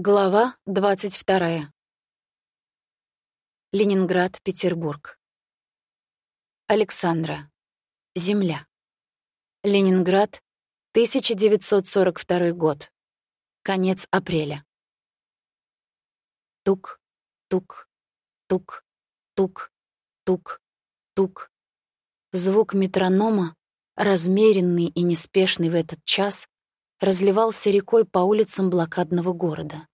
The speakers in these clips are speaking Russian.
Глава 22. Ленинград, Петербург. Александра. Земля. Ленинград, 1942 год. Конец апреля. Тук, тук, тук, тук, тук, тук. Звук метронома, размеренный и неспешный в этот час, разливался рекой по улицам блокадного города.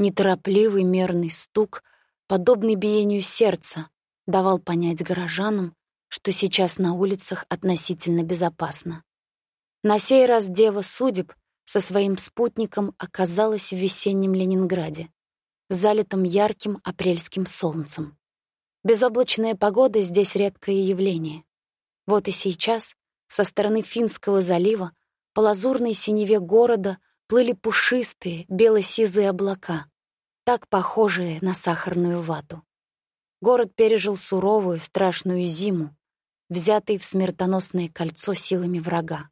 Неторопливый мерный стук, подобный биению сердца, давал понять горожанам, что сейчас на улицах относительно безопасно. На сей раз дева судеб со своим спутником оказалась в весеннем Ленинграде, залитом ярким апрельским солнцем. Безоблачная погода здесь редкое явление. Вот и сейчас со стороны Финского залива по лазурной синеве города плыли пушистые, бело-сизые облака, так похожие на сахарную вату. Город пережил суровую, страшную зиму, взятый в смертоносное кольцо силами врага.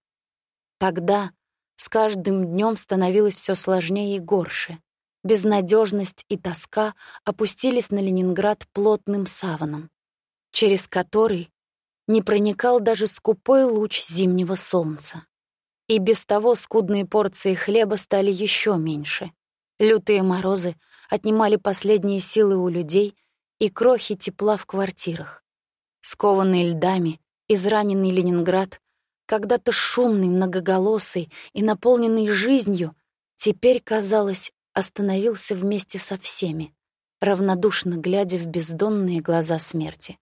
Тогда с каждым днем становилось все сложнее и горше. Безнадежность и тоска опустились на Ленинград плотным саваном, через который не проникал даже скупой луч зимнего солнца. И без того скудные порции хлеба стали еще меньше. Лютые морозы отнимали последние силы у людей и крохи тепла в квартирах. Скованный льдами, израненный Ленинград, когда-то шумный, многоголосый и наполненный жизнью, теперь, казалось, остановился вместе со всеми, равнодушно глядя в бездонные глаза смерти.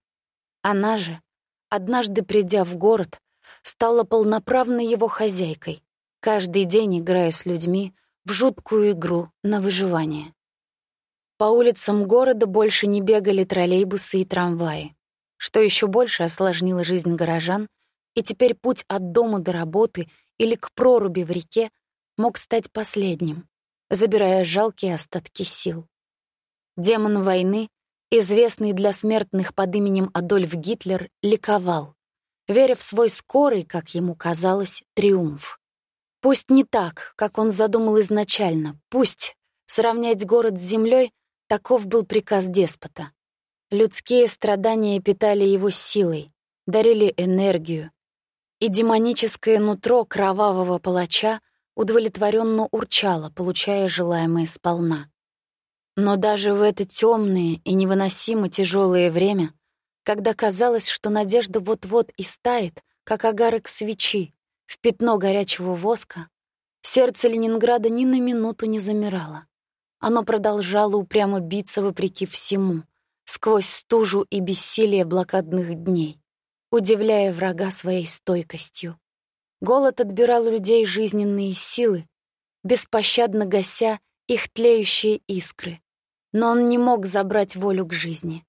Она же, однажды придя в город, стала полноправной его хозяйкой, каждый день играя с людьми в жуткую игру на выживание. По улицам города больше не бегали троллейбусы и трамваи, что еще больше осложнило жизнь горожан, и теперь путь от дома до работы или к проруби в реке мог стать последним, забирая жалкие остатки сил. Демон войны, известный для смертных под именем Адольф Гитлер, ликовал веря в свой скорый, как ему казалось, триумф. Пусть не так, как он задумал изначально, пусть сравнять город с землей — таков был приказ деспота. Людские страдания питали его силой, дарили энергию, и демоническое нутро кровавого палача удовлетворенно урчало, получая желаемое сполна. Но даже в это темное и невыносимо тяжелое время когда казалось, что надежда вот-вот и стает, как огарок свечи, в пятно горячего воска, сердце Ленинграда ни на минуту не замирало. Оно продолжало упрямо биться вопреки всему, сквозь стужу и бессилие блокадных дней, удивляя врага своей стойкостью. Голод отбирал у людей жизненные силы, беспощадно гася их тлеющие искры. Но он не мог забрать волю к жизни.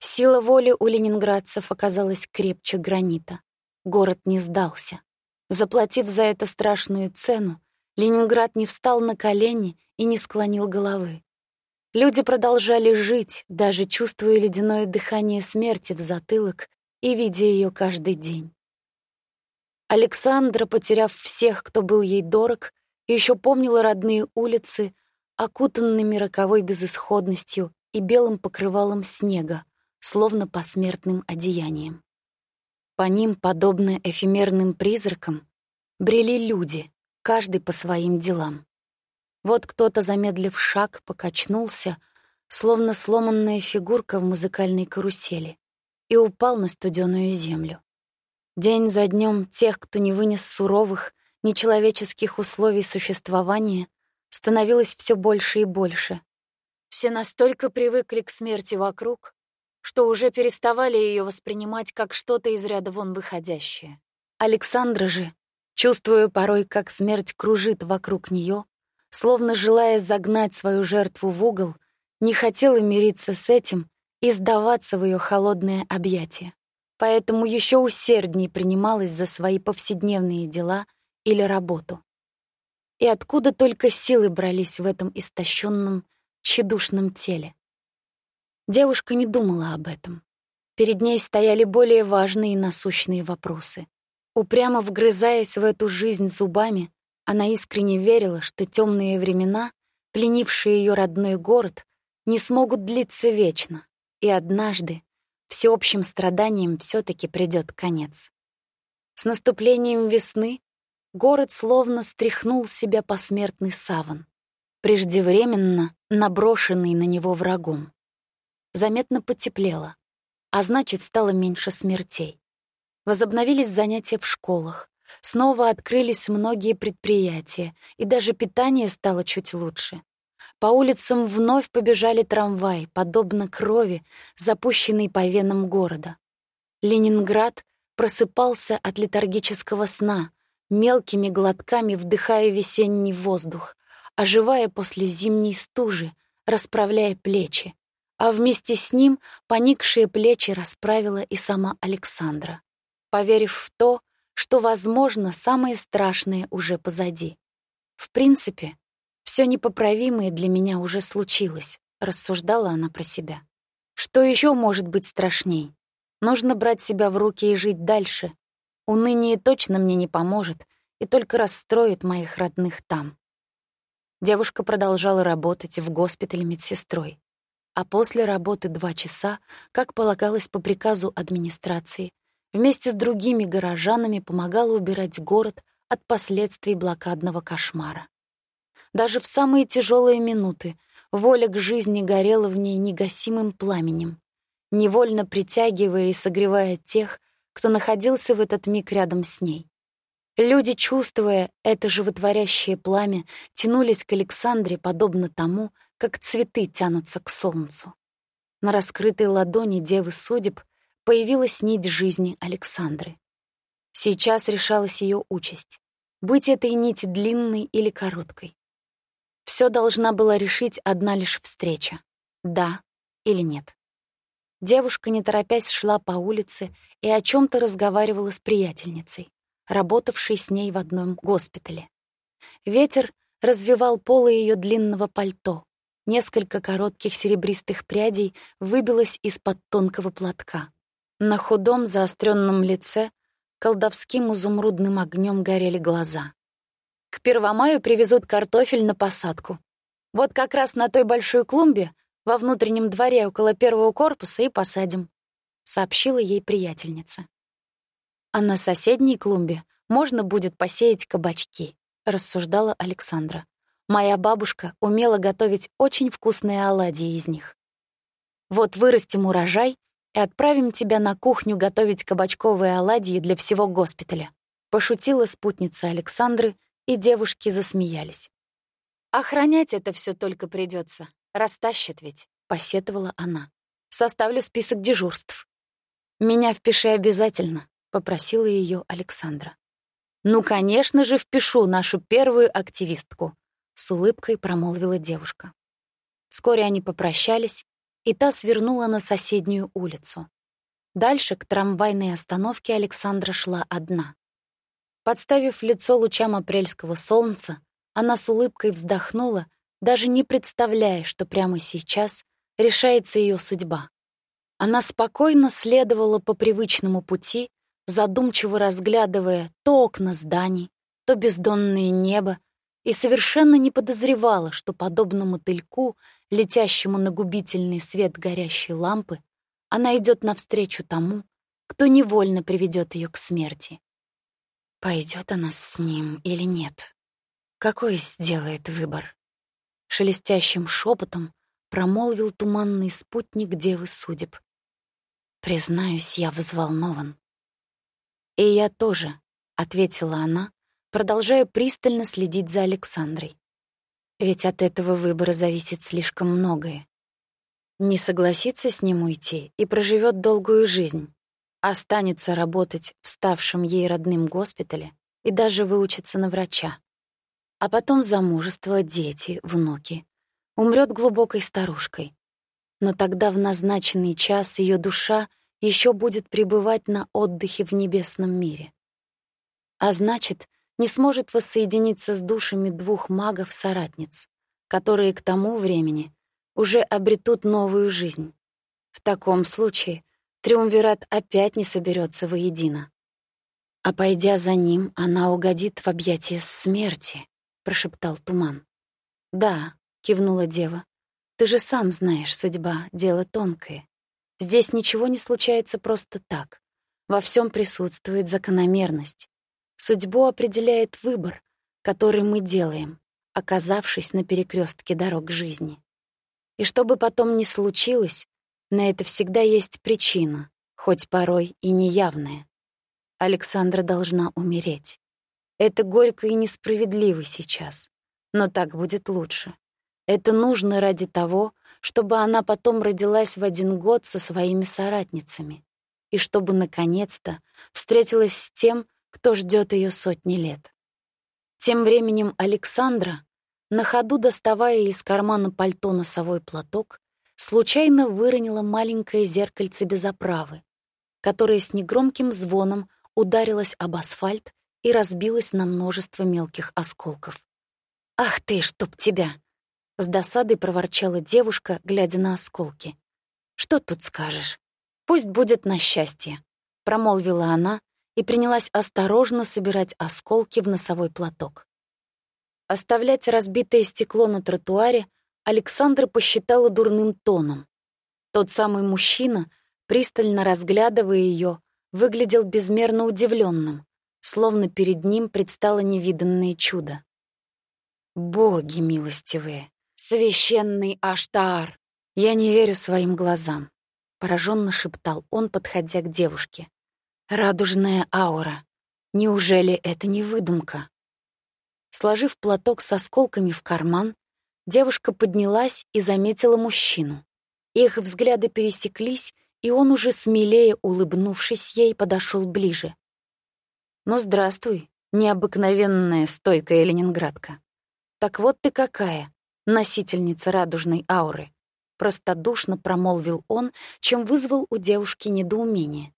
Сила воли у ленинградцев оказалась крепче гранита. Город не сдался. Заплатив за это страшную цену, Ленинград не встал на колени и не склонил головы. Люди продолжали жить, даже чувствуя ледяное дыхание смерти в затылок и видя ее каждый день. Александра, потеряв всех, кто был ей дорог, еще помнила родные улицы, окутанными роковой безысходностью и белым покрывалом снега, словно посмертным одеянием. По ним, подобно эфемерным призракам, брели люди, каждый по своим делам. Вот кто-то, замедлив шаг, покачнулся, словно сломанная фигурка в музыкальной карусели, и упал на студеную землю. День за днем тех, кто не вынес суровых, нечеловеческих условий существования, становилось все больше и больше. Все настолько привыкли к смерти вокруг, что уже переставали ее воспринимать как что-то из ряда вон выходящее. Александра же, чувствуя порой, как смерть кружит вокруг нее, словно желая загнать свою жертву в угол, не хотела мириться с этим и сдаваться в ее холодное объятие. Поэтому еще усерднее принималась за свои повседневные дела или работу. И откуда только силы брались в этом истощенном, тщедушном теле? Девушка не думала об этом. Перед ней стояли более важные и насущные вопросы. Упрямо вгрызаясь в эту жизнь зубами, она искренне верила, что темные времена пленившие ее родной город, не смогут длиться вечно, и однажды всеобщим страданиям все таки придет конец. С наступлением весны город словно стряхнул себя посмертный саван, преждевременно наброшенный на него врагом. Заметно потеплело, а значит, стало меньше смертей. Возобновились занятия в школах, снова открылись многие предприятия, и даже питание стало чуть лучше. По улицам вновь побежали трамваи, подобно крови, запущенной по венам города. Ленинград просыпался от летаргического сна, мелкими глотками вдыхая весенний воздух, оживая после зимней стужи, расправляя плечи. А вместе с ним поникшие плечи расправила и сама Александра, поверив в то, что, возможно, самое страшное уже позади. В принципе, все непоправимое для меня уже случилось, рассуждала она про себя. Что еще может быть страшней? Нужно брать себя в руки и жить дальше. Уныние точно мне не поможет и только расстроит моих родных там. Девушка продолжала работать в госпитале медсестрой, а после работы два часа, как полагалось по приказу администрации, вместе с другими горожанами помогала убирать город от последствий блокадного кошмара. Даже в самые тяжелые минуты воля к жизни горела в ней негасимым пламенем, невольно притягивая и согревая тех, кто находился в этот миг рядом с ней. Люди, чувствуя это животворящее пламя, тянулись к Александре подобно тому, как цветы тянутся к солнцу. На раскрытой ладони девы судеб появилась нить жизни Александры. Сейчас решалась ее участь — быть этой нити длинной или короткой. Все должна была решить одна лишь встреча — да или нет. Девушка, не торопясь, шла по улице и о чем то разговаривала с приятельницей работавшей с ней в одном госпитале. Ветер развивал полы ее длинного пальто. Несколько коротких серебристых прядей выбилось из-под тонкого платка. На худом заостренном лице колдовским изумрудным огнем горели глаза. К Первомаю привезут картофель на посадку. Вот как раз на той большой клумбе во внутреннем дворе около первого корпуса и посадим, сообщила ей приятельница. А на соседней клумбе можно будет посеять кабачки, рассуждала Александра. Моя бабушка умела готовить очень вкусные оладьи из них. Вот вырастим урожай и отправим тебя на кухню готовить кабачковые оладьи для всего госпиталя. Пошутила спутница Александры, и девушки засмеялись. Охранять это все только придется, растащит ведь, посетовала она. Составлю список дежурств. Меня впиши обязательно, — попросила ее Александра. «Ну, конечно же, впишу нашу первую активистку», — с улыбкой промолвила девушка. Вскоре они попрощались, и та свернула на соседнюю улицу. Дальше к трамвайной остановке Александра шла одна. Подставив лицо лучам апрельского солнца, она с улыбкой вздохнула, даже не представляя, что прямо сейчас решается ее судьба. Она спокойно следовала по привычному пути, задумчиво разглядывая то окна зданий, то бездонное небо, и совершенно не подозревала, что, подобно мотыльку, летящему на губительный свет горящей лампы, она идет навстречу тому, кто невольно приведет ее к смерти. Пойдет она с ним или нет? Какой сделает выбор? Шелестящим шепотом промолвил туманный спутник девы судеб. Признаюсь, я взволнован. «И я тоже», — ответила она, продолжая пристально следить за Александрой. Ведь от этого выбора зависит слишком многое. Не согласится с ним уйти и проживет долгую жизнь, останется работать в ставшем ей родным госпитале и даже выучится на врача. А потом замужество, дети, внуки. Умрет глубокой старушкой. Но тогда в назначенный час ее душа еще будет пребывать на отдыхе в небесном мире. А значит, не сможет воссоединиться с душами двух магов-соратниц, которые к тому времени уже обретут новую жизнь. В таком случае Триумвират опять не соберется воедино. А пойдя за ним, она угодит в объятия смерти, прошептал туман. Да, кивнула дева. «Ты же сам знаешь, судьба — дело тонкое. Здесь ничего не случается просто так. Во всем присутствует закономерность. Судьбу определяет выбор, который мы делаем, оказавшись на перекрестке дорог жизни. И что бы потом ни случилось, на это всегда есть причина, хоть порой и неявная. Александра должна умереть. Это горько и несправедливо сейчас, но так будет лучше. Это нужно ради того, чтобы она потом родилась в один год со своими соратницами и чтобы, наконец-то, встретилась с тем, кто ждет ее сотни лет. Тем временем Александра, на ходу доставая из кармана пальто носовой платок, случайно выронила маленькое зеркальце без оправы, которое с негромким звоном ударилось об асфальт и разбилось на множество мелких осколков. «Ах ты, чтоб тебя!» — с досадой проворчала девушка, глядя на осколки. «Что тут скажешь? Пусть будет на счастье», — промолвила она и принялась осторожно собирать осколки в носовой платок. Оставлять разбитое стекло на тротуаре Александра посчитала дурным тоном. Тот самый мужчина, пристально разглядывая ее, выглядел безмерно удивленным, словно перед ним предстало невиданное чудо. «Боги милостивые! Священный Аштаар! Я не верю своим глазам!» — пораженно шептал он, подходя к девушке. «Радужная аура! Неужели это не выдумка?» Сложив платок с осколками в карман, девушка поднялась и заметила мужчину. Их взгляды пересеклись, и он уже смелее, улыбнувшись ей, подошел ближе. «Ну, здравствуй, необыкновенная стойкая ленинградка. Так вот ты какая, носительница радужной ауры», простодушно промолвил он, чем вызвал у девушки недоумение.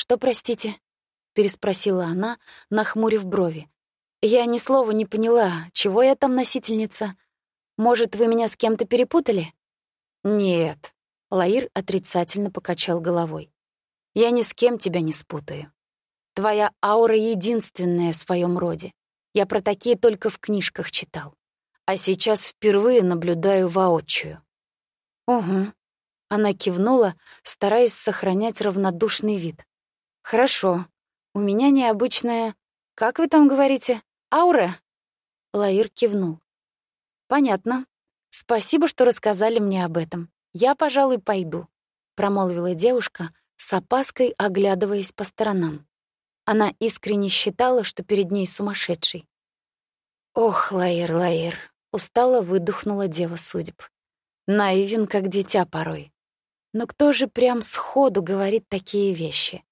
«Что, простите?» — переспросила она, нахмурив брови. Я ни слова не поняла, чего я там носительница. Может, вы меня с кем-то перепутали? Нет. Лаир отрицательно покачал головой. Я ни с кем тебя не спутаю. Твоя аура единственная в своем роде. Я про такие только в книжках читал. А сейчас впервые наблюдаю воочию. Угу. Она кивнула, стараясь сохранять равнодушный вид. Хорошо. У меня необычная... Как вы там говорите? Аура?» Лаир кивнул. «Понятно. Спасибо, что рассказали мне об этом. Я, пожалуй, пойду», — промолвила девушка, с опаской оглядываясь по сторонам. Она искренне считала, что перед ней сумасшедший. «Ох, Лаир, Лаир», — устало выдохнула дева судеб. Наивен, как дитя порой. Но кто же прям сходу говорит такие вещи?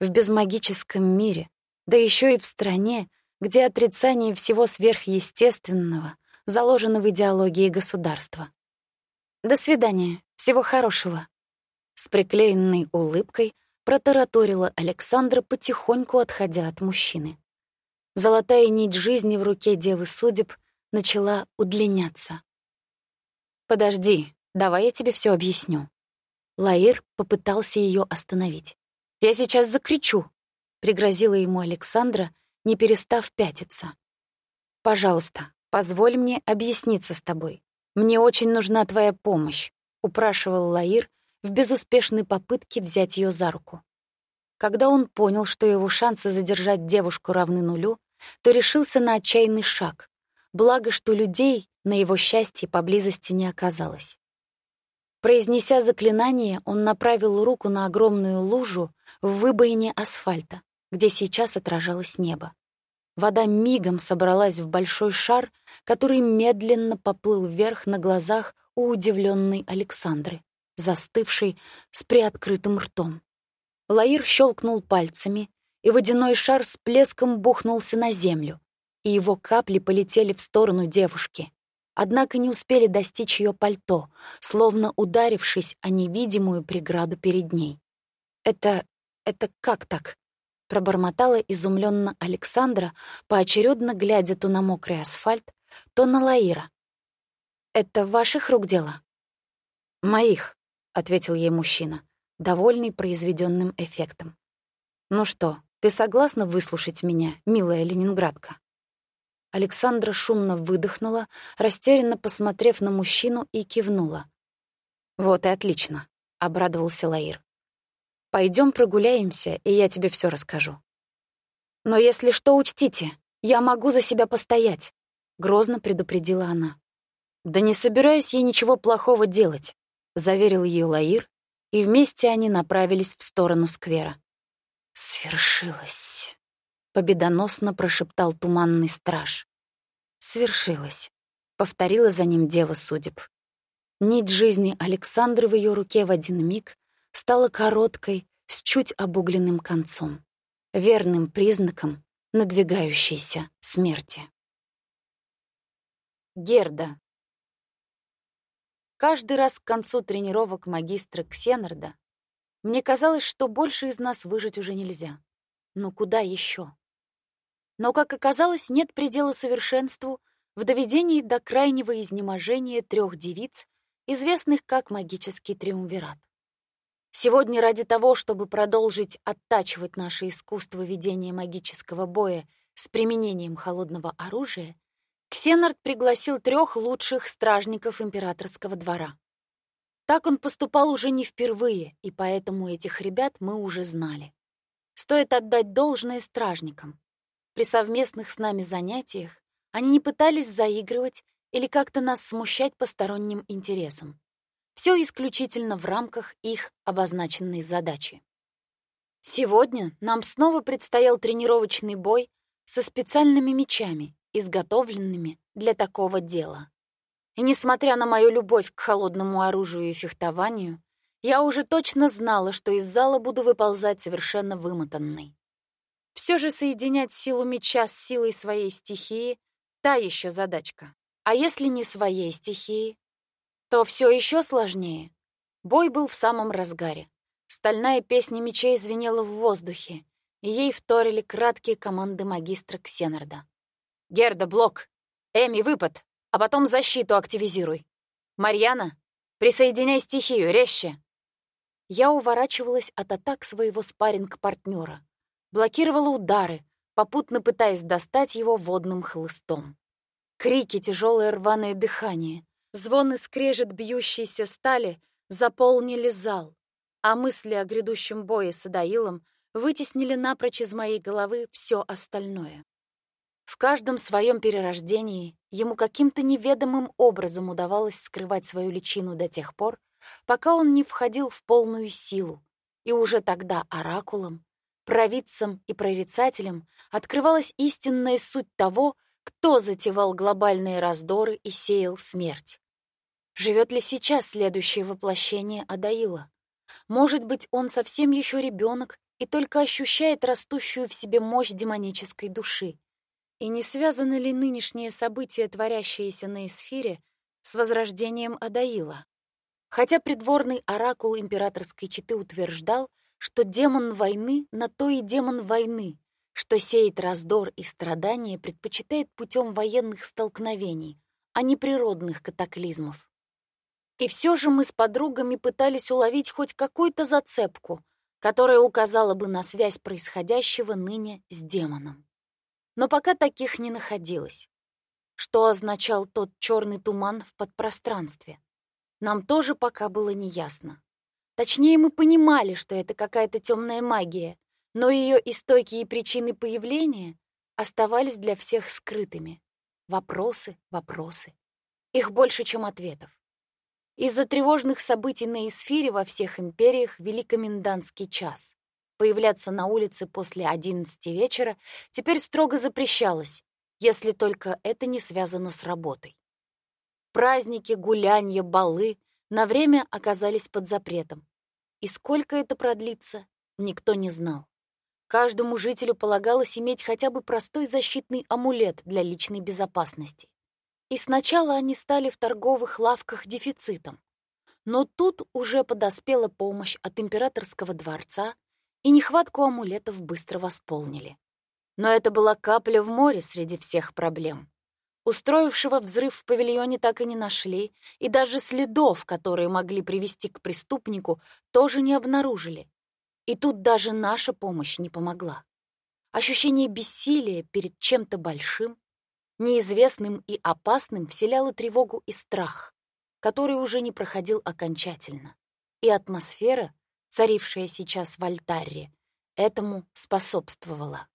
В безмагическом мире, да еще и в стране, где отрицание всего сверхъестественного заложено в идеологии государства. До свидания, всего хорошего. С приклеенной улыбкой протараторила Александра, потихоньку отходя от мужчины. Золотая нить жизни в руке девы судеб начала удлиняться. «Подожди, давай я тебе все объясню». Лаир попытался ее остановить. «Я сейчас закричу», — пригрозила ему Александра, не перестав пятиться. «Пожалуйста, позволь мне объясниться с тобой. Мне очень нужна твоя помощь», — упрашивал Лаир в безуспешной попытке взять ее за руку. Когда он понял, что его шансы задержать девушку равны нулю, то решился на отчаянный шаг, благо что людей на его счастье поблизости не оказалось. Произнеся заклинание, он направил руку на огромную лужу в выбоине асфальта, где сейчас отражалось небо. Вода мигом собралась в большой шар, который медленно поплыл вверх на глазах у удивленной Александры, застывшей с приоткрытым ртом. Лаир щелкнул пальцами, и водяной шар с плеском бухнулся на землю, и его капли полетели в сторону девушки. Однако не успели достичь ее пальто, словно ударившись о невидимую преграду перед ней. «Это... это как так?» пробормотала изумленно Александра, поочередно глядя то на мокрый асфальт, то на Лаира. «Это ваших рук дело?» «Моих», — ответил ей мужчина, довольный произведенным эффектом. «Ну что, ты согласна выслушать меня, милая ленинградка?» Александра шумно выдохнула, растерянно посмотрев на мужчину и кивнула. «Вот и отлично», — обрадовался Лаир. Пойдем прогуляемся, и я тебе все расскажу». «Но если что, учтите, я могу за себя постоять», — грозно предупредила она. «Да не собираюсь я ничего плохого делать», — заверил ее Лаир, и вместе они направились в сторону сквера. «Свершилось», — победоносно прошептал туманный страж. «Свершилось», — повторила за ним дева судеб. Нить жизни Александры в ее руке в один миг стала короткой, с чуть обугленным концом, верным признаком надвигающейся смерти. Герда. Каждый раз к концу тренировок магистра Ксенарда мне казалось, что больше из нас выжить уже нельзя. Но куда еще? Но, как оказалось, нет предела совершенству в доведении до крайнего изнеможения трех девиц, известных как магический триумвират. Сегодня ради того, чтобы продолжить оттачивать наше искусство ведения магического боя с применением холодного оружия, Ксенард пригласил трех лучших стражников императорского двора. Так он поступал уже не впервые, и поэтому этих ребят мы уже знали. Стоит отдать должное стражникам. При совместных с нами занятиях они не пытались заигрывать или как-то нас смущать посторонним интересом. Все исключительно в рамках их обозначенной задачи. Сегодня нам снова предстоял тренировочный бой со специальными мечами, изготовленными для такого дела. И несмотря на мою любовь к холодному оружию и фехтованию, я уже точно знала, что из зала буду выползать совершенно вымотанной. Все же соединять силу меча с силой своей стихии — та еще задачка. А если не своей стихии, то все еще сложнее. Бой был в самом разгаре. Стальная песня мечей звенела в воздухе, и ей вторили краткие команды магистра Ксенарда. «Герда, блок! Эми, выпад! А потом защиту активизируй! Марьяна, присоединяй стихию, резче!» Я уворачивалась от атак своего спарринг-партнера, блокировала удары, попутно пытаясь достать его водным хлыстом. Крики, тяжелое рваное дыхание, звон и скрежет бьющейся стали заполнили зал, а мысли о грядущем бое с Адаилом вытеснили напрочь из моей головы все остальное. В каждом своем перерождении ему каким-то неведомым образом удавалось скрывать свою личину до тех пор, пока он не входил в полную силу, и уже тогда оракулом, провидцам и прорицателям открывалась истинная суть того, кто затевал глобальные раздоры и сеял смерть. Живет ли сейчас следующее воплощение Адаила? Может быть, он совсем еще ребенок и только ощущает растущую в себе мощь демонической души, и не связаны ли нынешние события, творящиеся на эсфире, с возрождением Адаила? Хотя придворный оракул императорской четы утверждал, что демон войны на то и демон войны, что сеет раздор и страдания предпочитает путем военных столкновений, а не природных катаклизмов. И все же мы с подругами пытались уловить хоть какую-то зацепку, которая указала бы на связь происходящего ныне с демоном но пока таких не находилось. Что означал тот черный туман в подпространстве? Нам тоже пока было неясно. Точнее, мы понимали, что это какая-то темная магия, но ее истоки и причины появления оставались для всех скрытыми. Вопросы, вопросы. Их больше, чем ответов. Из-за тревожных событий на эсфире во всех империях вели комендантский час. Появляться на улице после 11 вечера теперь строго запрещалось, если только это не связано с работой. Праздники, гулянья, балы на время оказались под запретом. И сколько это продлится, никто не знал. Каждому жителю полагалось иметь хотя бы простой защитный амулет для личной безопасности. И сначала они стали в торговых лавках дефицитом. Но тут уже подоспела помощь от императорского дворца и нехватку амулетов быстро восполнили. Но это была капля в море среди всех проблем. Устроившего взрыв в павильоне так и не нашли, и даже следов, которые могли привести к преступнику, тоже не обнаружили. И тут даже наша помощь не помогла. Ощущение бессилия перед чем-то большим неизвестным и опасным вселяло тревогу и страх, который уже не проходил окончательно. И атмосфера, царившая сейчас в альтаре, этому способствовала.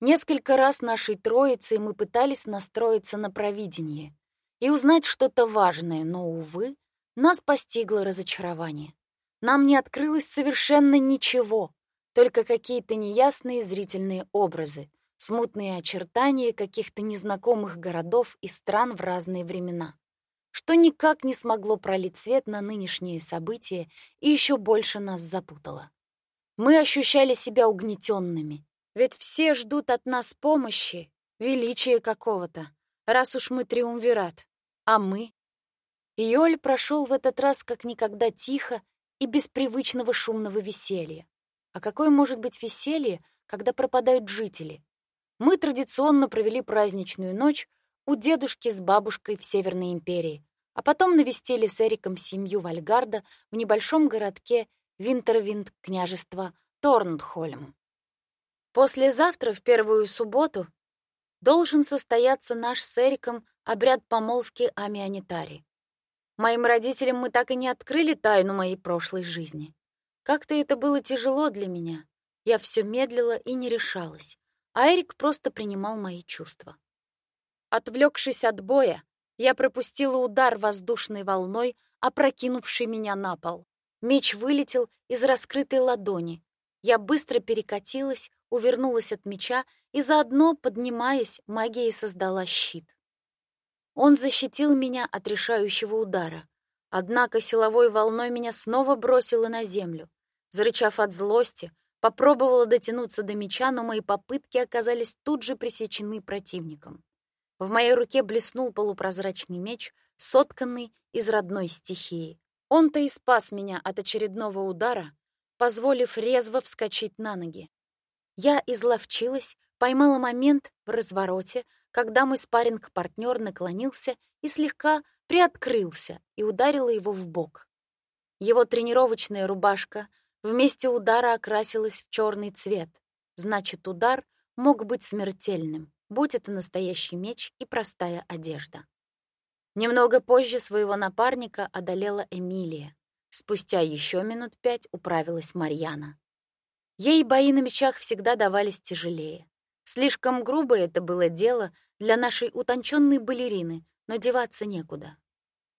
Несколько раз нашей троицей мы пытались настроиться на провидение и узнать что-то важное, но, увы, нас постигло разочарование. Нам не открылось совершенно ничего, только какие-то неясные зрительные образы, смутные очертания каких-то незнакомых городов и стран в разные времена, что никак не смогло пролить свет на нынешние события и еще больше нас запутало. Мы ощущали себя угнетенными, ведь все ждут от нас помощи, величия какого-то, раз уж мы триумвират, а мы... Иоль прошел в этот раз как никогда тихо и без привычного шумного веселья. А какое может быть веселье, когда пропадают жители? Мы традиционно провели праздничную ночь у дедушки с бабушкой в Северной империи, а потом навестили с Эриком семью Вальгарда в небольшом городке Винтервинд княжества Торнхольм. Послезавтра, в первую субботу, должен состояться наш с Эриком обряд помолвки Амианитари. Моим родителям мы так и не открыли тайну моей прошлой жизни. Как-то это было тяжело для меня. Я все медлила и не решалась а Эрик просто принимал мои чувства. Отвлекшись от боя, я пропустила удар воздушной волной, опрокинувший меня на пол. Меч вылетел из раскрытой ладони. Я быстро перекатилась, увернулась от меча и заодно, поднимаясь, магией создала щит. Он защитил меня от решающего удара. Однако силовой волной меня снова бросило на землю. Зарычав от злости, Попробовала дотянуться до меча, но мои попытки оказались тут же пресечены противником. В моей руке блеснул полупрозрачный меч, сотканный из родной стихии. Он-то и спас меня от очередного удара, позволив резво вскочить на ноги. Я изловчилась, поймала момент в развороте, когда мой спарринг-партнер наклонился и слегка приоткрылся и ударила его в бок. Его тренировочная рубашка вместе удара окрасилась в черный цвет. Значит, удар мог быть смертельным, будь это настоящий меч и простая одежда. Немного позже своего напарника одолела Эмилия. Спустя еще минут пять управилась Марьяна. Ей бои на мечах всегда давались тяжелее. Слишком грубое это было дело для нашей утонченной балерины, но деваться некуда.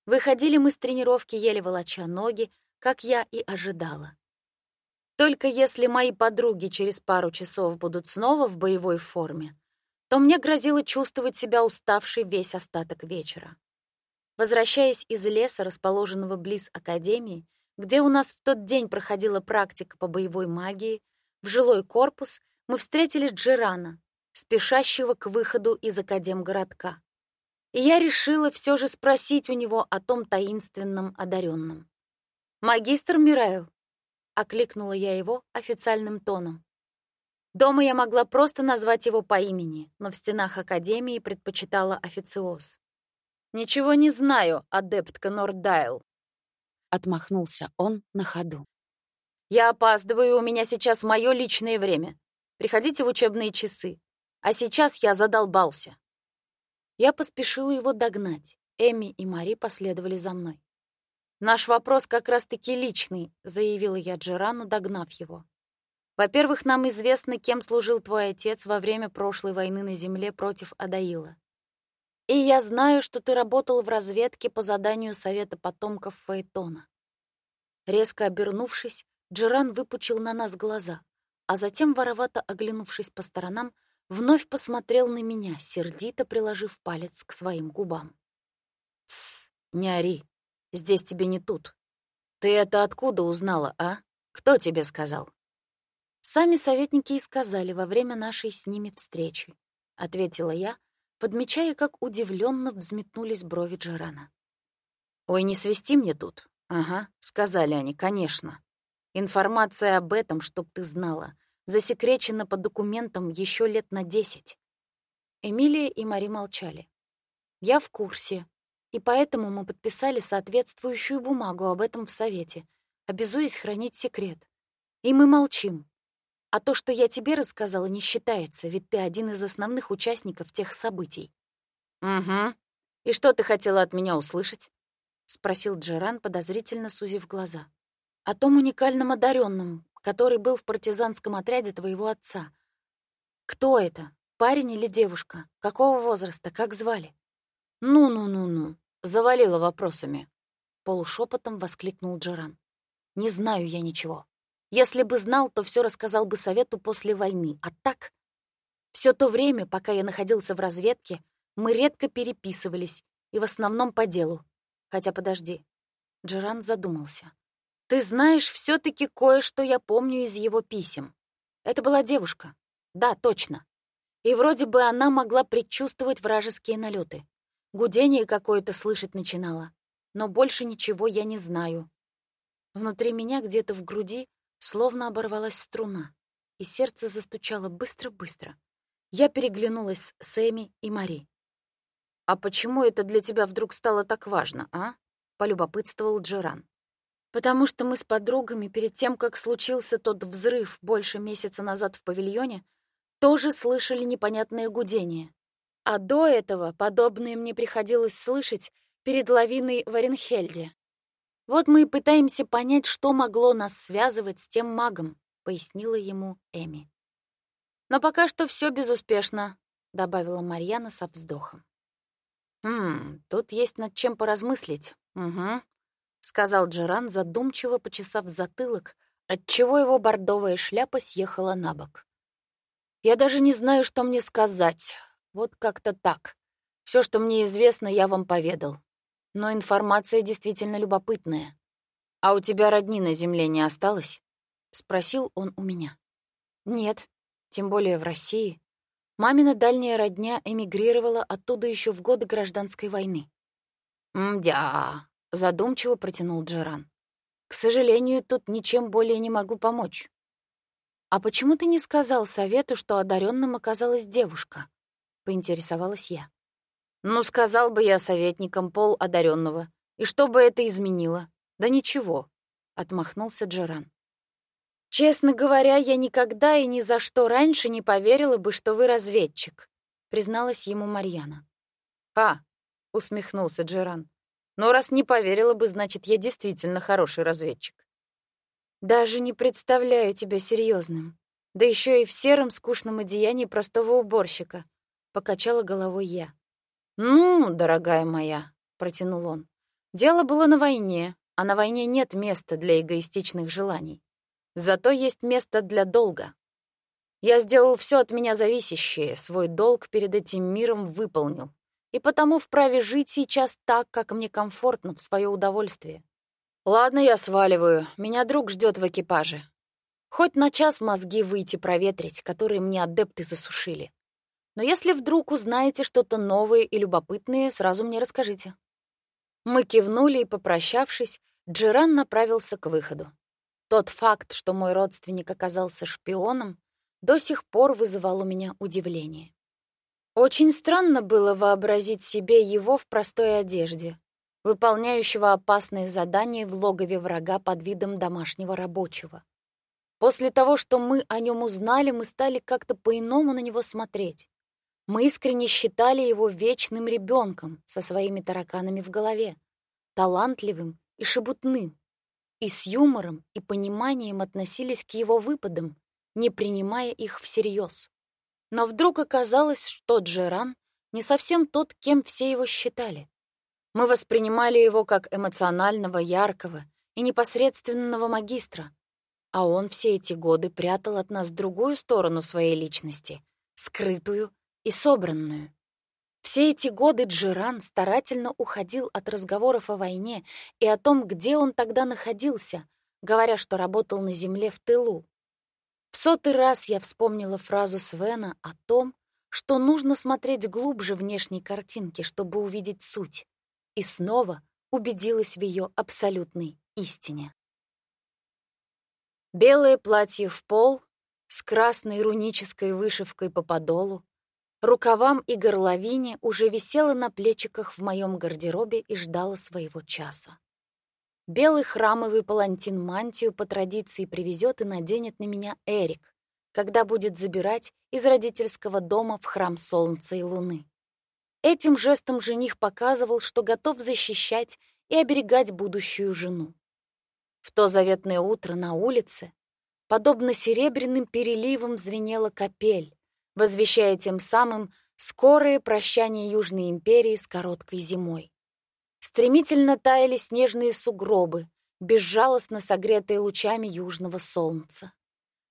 Выходили мы с тренировки еле волоча ноги, как я и ожидала. Только если мои подруги через пару часов будут снова в боевой форме, то мне грозило чувствовать себя уставшей весь остаток вечера. Возвращаясь из леса, расположенного близ академии, где у нас в тот день проходила практика по боевой магии, в жилой корпус мы встретили Джерана, спешащего к выходу из академгородка. И я решила все же спросить у него о том таинственном одаренном. «Магистр Мирайл, окликнула я его официальным тоном. Дома я могла просто назвать его по имени, но в стенах академии предпочитала официоз. Ничего не знаю, адептка Нордайл, отмахнулся он на ходу. Я опаздываю, у меня сейчас мое личное время. Приходите в учебные часы. А сейчас я задолбался. Я поспешила его догнать. Эми и Мари последовали за мной. «Наш вопрос как раз-таки личный», — заявила я Джерану, догнав его. «Во-первых, нам известно, кем служил твой отец во время прошлой войны на Земле против Адаила. И я знаю, что ты работал в разведке по заданию Совета потомков Фаэтона». Резко обернувшись, Джеран выпучил на нас глаза, а затем, воровато оглянувшись по сторонам, вновь посмотрел на меня, сердито приложив палец к своим губам. «Тсс, не ори!» Здесь тебе не тут. Ты это откуда узнала, а? Кто тебе сказал? Сами советники и сказали во время нашей с ними встречи, ответила я, подмечая, как удивленно взметнулись брови Джарана. Ой, не свисти мне тут. Ага, сказали они, конечно. Информация об этом, чтоб ты знала, засекречена по документам еще лет на десять. Эмилия и Мари молчали. Я в курсе, и поэтому мы подписали соответствующую бумагу об этом в Совете, обязуясь хранить секрет. И мы молчим. А то, что я тебе рассказала, не считается, ведь ты один из основных участников тех событий. «Угу. И что ты хотела от меня услышать?» — спросил Джеран, подозрительно сузив глаза. «О том уникальном одаренном, который был в партизанском отряде твоего отца. Кто это? Парень или девушка? Какого возраста? Как звали?» «Ну-ну-ну-ну», — завалила вопросами. Полушепотом воскликнул Джеран. «Не знаю я ничего. Если бы знал, то все рассказал бы совету после войны. А так? Все то время, пока я находился в разведке, мы редко переписывались, и в основном по делу. Хотя подожди. Джеран задумался. Ты знаешь, все таки кое-что я помню из его писем. Это была девушка. Да, точно. И вроде бы она могла предчувствовать вражеские налеты. Гудение какое-то слышать начинала. Но больше ничего я не знаю. Внутри меня где-то в груди словно оборвалась струна, и сердце застучало быстро-быстро. Я переглянулась с Эми и Мари. «А почему это для тебя вдруг стало так важно, а?» — полюбопытствовал Джеран. «Потому что мы с подругами перед тем, как случился тот взрыв больше месяца назад в павильоне, тоже слышали непонятное гудение. А до этого подобное мне приходилось слышать перед лавиной в Оренхельде. Вот мы и пытаемся понять, что могло нас связывать с тем магом», — пояснила ему Эми. «Но пока что все безуспешно», — добавила Марьяна со вздохом. «Хм, тут есть над чем поразмыслить. Угу», — сказал Джеран, задумчиво почесав затылок, отчего его бордовая шляпа съехала на бок. «Я даже не знаю, что мне сказать. Вот как-то так. Все, что мне известно, я вам поведал. Но информация действительно любопытная. А у тебя родни на земле не осталось?» — спросил он у меня. «Нет, тем более в России. Мамина дальняя родня эмигрировала оттуда еще в годы гражданской войны. «Мдя», — задумчиво протянул Джеран. «К сожалению, тут ничем более не могу помочь». «А почему ты не сказал совету, что одаренным оказалась девушка?» — поинтересовалась я. «Ну, сказал бы я советникам пол одаренного. И что бы это изменило? Да ничего», — отмахнулся Джеран. «Честно говоря, я никогда и ни за что раньше не поверила бы, что вы разведчик», — призналась ему Марьяна. «А», — усмехнулся Джеран, «но раз не поверила бы, значит, я действительно хороший разведчик». «Даже не представляю тебя серьезным, да еще и в сером скучном одеянии простого уборщика», — покачала головой я. «Ну, дорогая моя», — протянул он, — «дело было на войне, а на войне нет места для эгоистичных желаний. Зато есть место для долга. Я сделал все от меня зависящее, свой долг перед этим миром выполнил, и потому вправе жить сейчас так, как мне комфортно, в свое удовольствие. Ладно, я сваливаю, меня друг ждет в экипаже. Хоть на час мозги выйти проветрить, которые мне адепты засушили. Но если вдруг узнаете что-то новое и любопытное, сразу мне расскажите. Мы кивнули и, попрощавшись, Джеран направился к выходу. Тот факт, что мой родственник оказался шпионом, до сих пор вызывал у меня удивление. Очень странно было вообразить себе его в простой одежде, выполняющего опасные задания в логове врага под видом домашнего рабочего. После того, что мы о нем узнали, мы стали как-то по-иному на него смотреть. Мы искренне считали его вечным ребенком со своими тараканами в голове, талантливым и шебутным, и с юмором и пониманием относились к его выпадам, не принимая их всерьез. Но вдруг оказалось, что Джеран не совсем тот, кем все его считали. Мы воспринимали его как эмоционального, яркого и непосредственного магистра, а он все эти годы прятал от нас другую сторону своей личности, скрытую и собранную. Все эти годы Джиран старательно уходил от разговоров о войне и о том, где он тогда находился, говоря, что работал на земле в тылу. В сотый раз я вспомнила фразу Свена о том, что нужно смотреть глубже внешней картинки, чтобы увидеть суть, и снова убедилась в ее абсолютной истине. Белое платье в пол с красной рунической вышивкой по подолу, рукавам и горловине уже висела на плечиках в моем гардеробе и ждала своего часа. Белый храмовый палантин-мантию по традиции привезет и наденет на меня Эрик, когда будет забирать из родительского дома в храм Солнца и Луны. Этим жестом жених показывал, что готов защищать и оберегать будущую жену. В то заветное утро на улице, подобно серебряным переливам, звенела капель, возвещая тем самым скорое прощание Южной империи с короткой зимой. Стремительно таяли снежные сугробы, безжалостно согретые лучами южного солнца.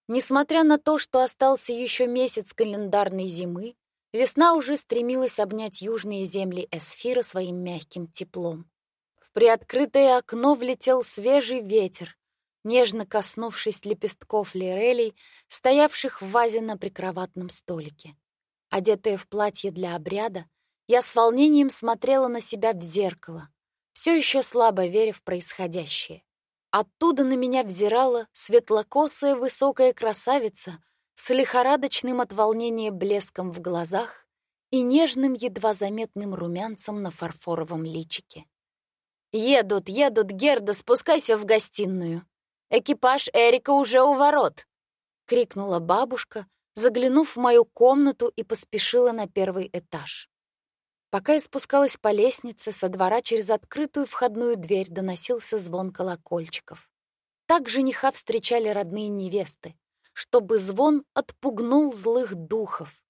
Несмотря на то, что остался еще месяц календарной зимы, весна уже стремилась обнять южные земли Эсфира своим мягким теплом. В приоткрытое окно влетел свежий ветер, нежно коснувшись лепестков лирелей, стоявших в вазе на прикроватном столике. Одетая в платье для обряда, я с волнением смотрела на себя в зеркало, все еще слабо веря в происходящее. Оттуда на меня взирала светлокосая высокая красавица с лихорадочным от волнения блеском в глазах и нежным, едва заметным румянцем на фарфоровом личике. «Едут, едут, Герда, спускайся в гостиную. Экипаж Эрика уже у ворот!» — крикнула бабушка, заглянув в мою комнату и поспешила на первый этаж. Пока я спускалась по лестнице, со двора через открытую входную дверь доносился звон колокольчиков. Так жениха встречали родные невесты, чтобы звон отпугнул злых духов.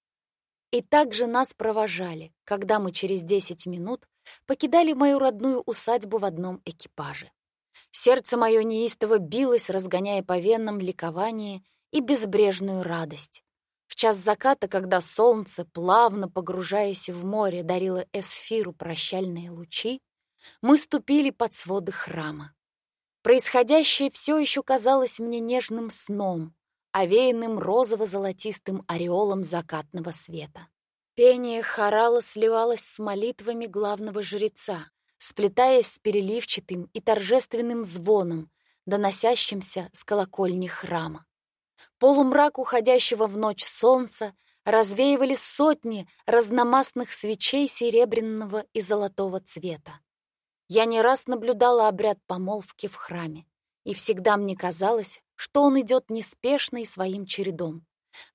И также нас провожали, когда мы через десять минут покидали мою родную усадьбу в одном экипаже. Сердце мое неистово билось, разгоняя по венам ликование и безбрежную радость. В час заката, когда солнце, плавно погружаясь в море, дарило эсфиру прощальные лучи, мы ступили под своды храма. Происходящее все еще казалось мне нежным сном, овеянным розово-золотистым ореолом закатного света. Пение хорала сливалось с молитвами главного жреца, сплетаясь с переливчатым и торжественным звоном, доносящимся с колокольни храма. Полумрак уходящего в ночь солнца развеивали сотни разномастных свечей серебряного и золотого цвета. Я не раз наблюдала обряд помолвки в храме, и всегда мне казалось, что он идет неспешно и своим чередом.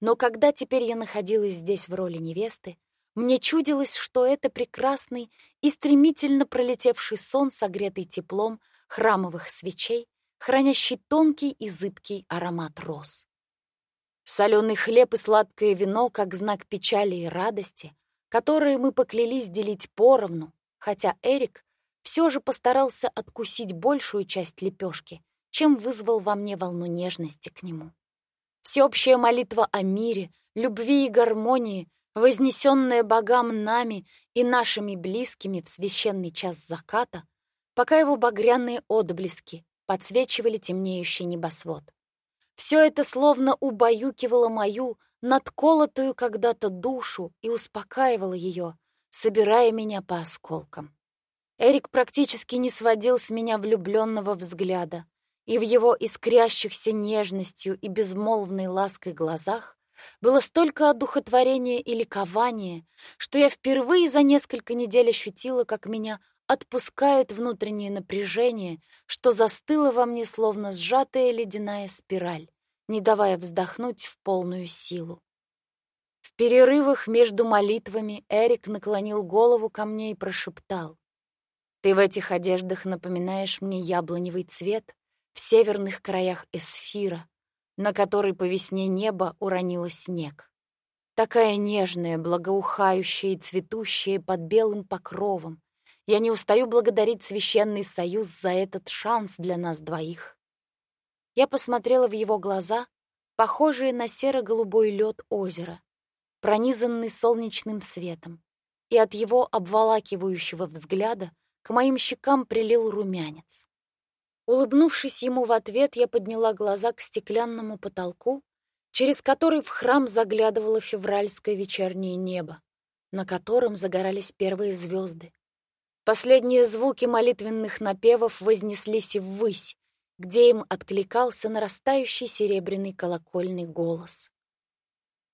Но когда теперь я находилась здесь в роли невесты, мне чудилось, что это прекрасный и стремительно пролетевший сон, согретый теплом храмовых свечей, хранящий тонкий и зыбкий аромат роз. Соленый хлеб и сладкое вино как знак печали и радости, которые мы поклялись делить поровну, хотя Эрик все же постарался откусить большую часть лепешки, чем вызвал во мне волну нежности к нему. Всеобщая молитва о мире, любви и гармонии, вознесенная богам нами и нашими близкими в священный час заката, пока его багряные отблески подсвечивали темнеющий небосвод. Все это словно убаюкивало мою, надколотую когда-то душу и успокаивало ее, собирая меня по осколкам. Эрик практически не сводил с меня влюбленного взгляда, и в его искрящихся нежностью и безмолвной лаской глазах было столько одухотворения и ликования, что я впервые за несколько недель ощутила, как меня отпускает внутреннее напряжение, что застыло во мне словно сжатая ледяная спираль, не давая вздохнуть в полную силу. В перерывах между молитвами Эрик наклонил голову ко мне и прошептал. «Ты в этих одеждах напоминаешь мне яблоневый цвет в северных краях Эсфира, на который по весне небо уронило снег. Такая нежная, благоухающая и цветущая под белым покровом. Я не устаю благодарить Священный Союз за этот шанс для нас двоих. Я посмотрела в его глаза, похожие на серо-голубой лед озера, пронизанный солнечным светом, и от его обволакивающего взгляда к моим щекам прилил румянец. Улыбнувшись ему в ответ, я подняла глаза к стеклянному потолку, через который в храм заглядывало февральское вечернее небо, на котором загорались первые звезды. Последние звуки молитвенных напевов вознеслись ввысь, где им откликался нарастающий серебряный колокольный голос.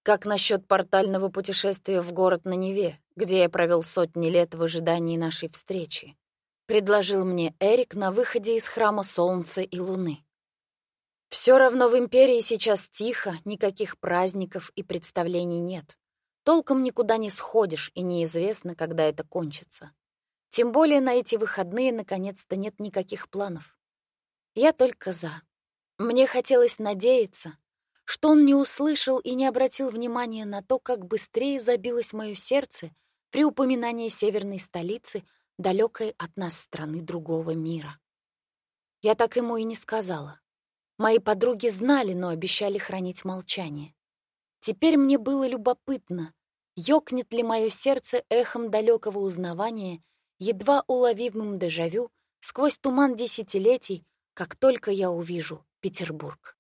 Как насчет портального путешествия в город на Неве, где я провел сотни лет в ожидании нашей встречи? Предложил мне Эрик на выходе из храма Солнца и Луны. Все равно в империи сейчас тихо, никаких праздников и представлений нет. Толком никуда не сходишь, и неизвестно, когда это кончится. Тем более на эти выходные наконец-то нет никаких планов. Я только за. Мне хотелось надеяться, что он не услышал и не обратил внимания на то, как быстрее забилось мое сердце при упоминании северной столицы, далекой от нас страны другого мира. Я так ему и не сказала. Мои подруги знали, но обещали хранить молчание. Теперь мне было любопытно, ёкнет ли мое сердце эхом далекого узнавания, едва уловимым дежавю, сквозь туман десятилетий, как только я увижу Петербург.